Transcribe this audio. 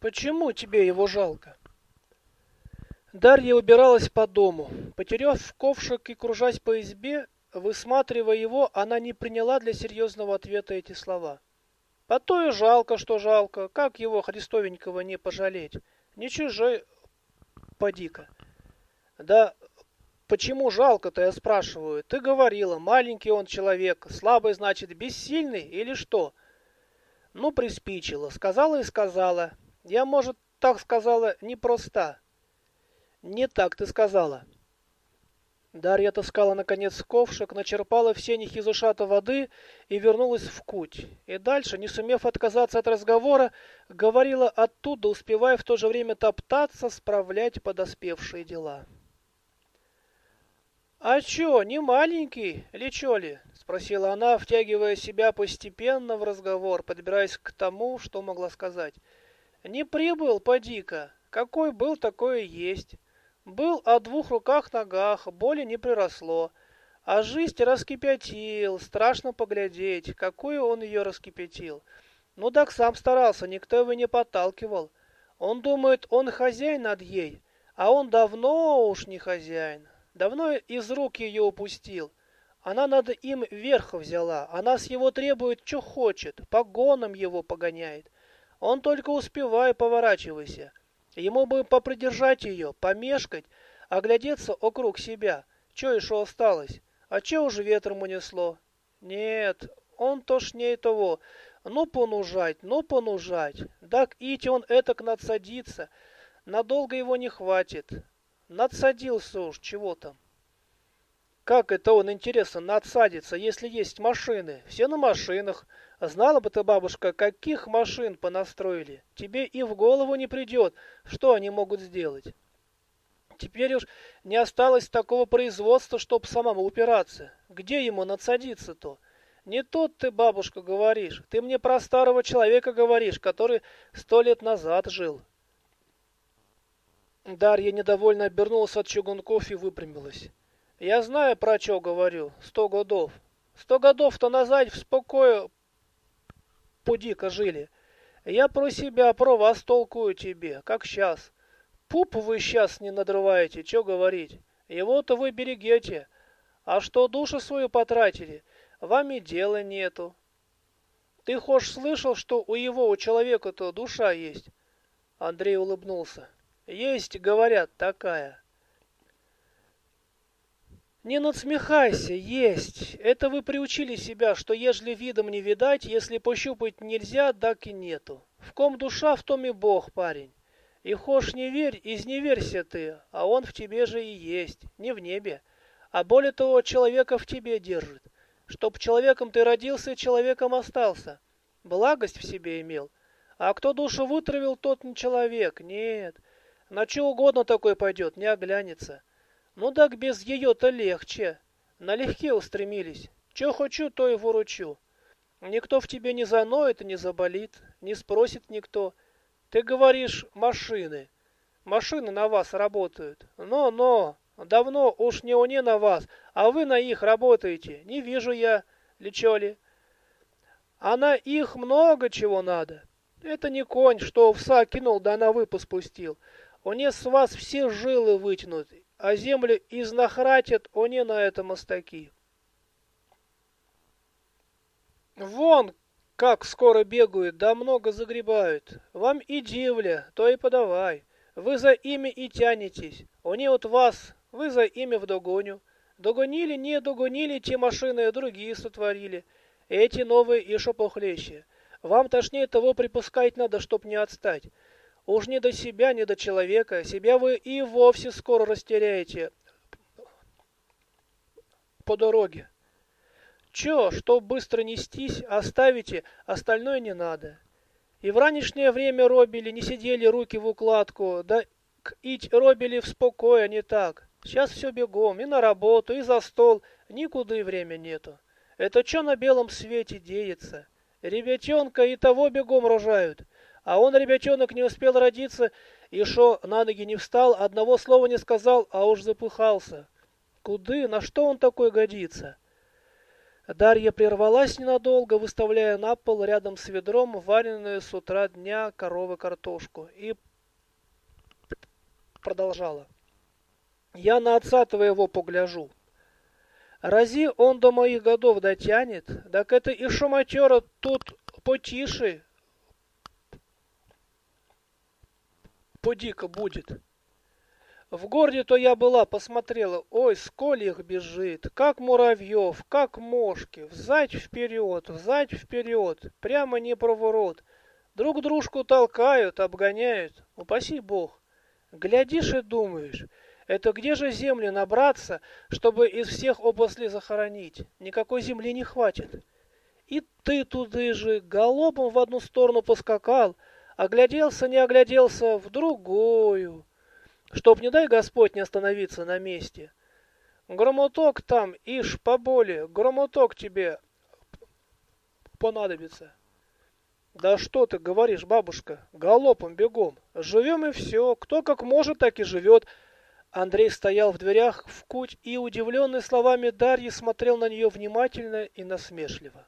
Почему тебе его жалко? Дарья убиралась по дому. Потеряв ковшик и кружась по избе, высматривая его, она не приняла для серьезного ответа эти слова. По то и жалко, что жалко. Как его Христовенького не пожалеть? Не чужой поди-ка. Да почему жалко-то, я спрашиваю? Ты говорила, маленький он человек, слабый, значит, бессильный или что? Ну, приспичило. Сказала и сказала. Я, может, так сказала непроста. Не так ты сказала. Дарья таскала, наконец, ковшик, начерпала в сенях из ушата воды и вернулась в куть. И дальше, не сумев отказаться от разговора, говорила оттуда, успевая в то же время топтаться, справлять подоспевшие дела. «А чё, не маленький, ли чё ли?» — спросила она, втягивая себя постепенно в разговор, подбираясь к тому, что могла сказать. «Не прибыл, поди-ка. Какой был, такое есть. Был о двух руках-ногах, боли не приросло. А жизнь раскипятил, страшно поглядеть, какую он ее раскипятил. Ну так сам старался, никто его не подталкивал. Он думает, он хозяин над ей, а он давно уж не хозяин. Давно из рук ее упустил. Она над им верх взяла, она с его требует, что хочет, погоном его погоняет. Он только успевай, поворачивайся. Ему бы попридержать ее, помешкать, оглядеться округ себя. Че еще осталось? А че уже ветром унесло? Нет, он тошнее того. Ну, понужать, ну, понужать. Так ить он этак надсадится. Надолго его не хватит. Надсадился уж, чего там. Как это он, интересно, надсадится, если есть машины? Все на машинах. Знала бы ты, бабушка, каких машин понастроили. Тебе и в голову не придет, что они могут сделать. Теперь уж не осталось такого производства, чтоб самому упираться. Где ему надсадиться-то? Не тот ты, бабушка, говоришь. Ты мне про старого человека говоришь, который сто лет назад жил. Дарья недовольно обернулась от чугунков и выпрямилась. Я знаю, про что говорю. Сто годов. Сто годов-то назад в спокое поди-ка жили. Я про себя, про вас толкую тебе, как сейчас. Пуп вы сейчас не надрываете, что говорить. Его-то вы берегете. А что душу свою потратили, вам и дела нету. Ты хошь слышал, что у его, у человека-то душа есть? Андрей улыбнулся. Есть, говорят, такая. Не надсмехайся, есть. Это вы приучили себя, что ежели видом не видать, если пощупать нельзя, так и нету. В ком душа, в том и Бог, парень. И хошь не верь, изневерься ты, а он в тебе же и есть, не в небе. А более того, человека в тебе держит. Чтоб человеком ты родился человеком остался. Благость в себе имел. А кто душу вытравил, тот не человек, нет. На что угодно такой пойдет, не оглянется. Ну так без ее-то легче. Налегке устремились. Че хочу, то и выручу. Никто в тебе не заноет и не заболит, не спросит никто. Ты говоришь машины. Машины на вас работают. Но-но, давно уж не они на вас, а вы на их работаете. Не вижу я, лечо ли. А на их много чего надо. Это не конь, что овса кинул, да на выпуск пустил. Они с вас все жилы вытянут, а землю изнахратят они на это мостаки. Вон, как скоро бегают, да много загребают. Вам и дивля, то и подавай. Вы за ими и тянетесь. Они от вас, вы за ими в догоню. Догонили, не догонили, те машины другие сотворили. Эти новые еще похлеще. Вам тошнее того припускать надо, чтоб не отстать. Уж не до себя, не до человека. Себя вы и вовсе скоро растеряете по дороге. Че, что быстро нестись, оставите, остальное не надо. И в ранешнее время робили, не сидели руки в укладку, да ить робили в спокое, не так. Сейчас все бегом, и на работу, и за стол, никуда и время нету. Это что на белом свете деется? Ребятенка и того бегом рожают. А он, ребятенок, не успел родиться, еще на ноги не встал, одного слова не сказал, а уж запыхался. Куды? На что он такой годится? Дарья прервалась ненадолго, выставляя на пол рядом с ведром вареную с утра дня коровы картошку, и продолжала. «Я на отца твоего погляжу. Рази он до моих годов дотянет, так это и шуматера тут потише, подико будет». В городе-то я была, посмотрела, ой, сколь их бежит, как муравьев, как мошки, взать вперед, взать вперед, прямо не проворот. Друг дружку толкают, обгоняют, упаси бог. Глядишь и думаешь, это где же земли набраться, чтобы из всех областей захоронить? Никакой земли не хватит. И ты туды же галопом в одну сторону поскакал, огляделся, не огляделся, в другую чтоб, не дай Господь, не остановиться на месте. Громоток там, ишь, поболе, громоток тебе понадобится. Да что ты говоришь, бабушка, галопом, бегом. Живем и все, кто как может, так и живет. Андрей стоял в дверях в куть и, удивленный словами Дарьи, смотрел на нее внимательно и насмешливо.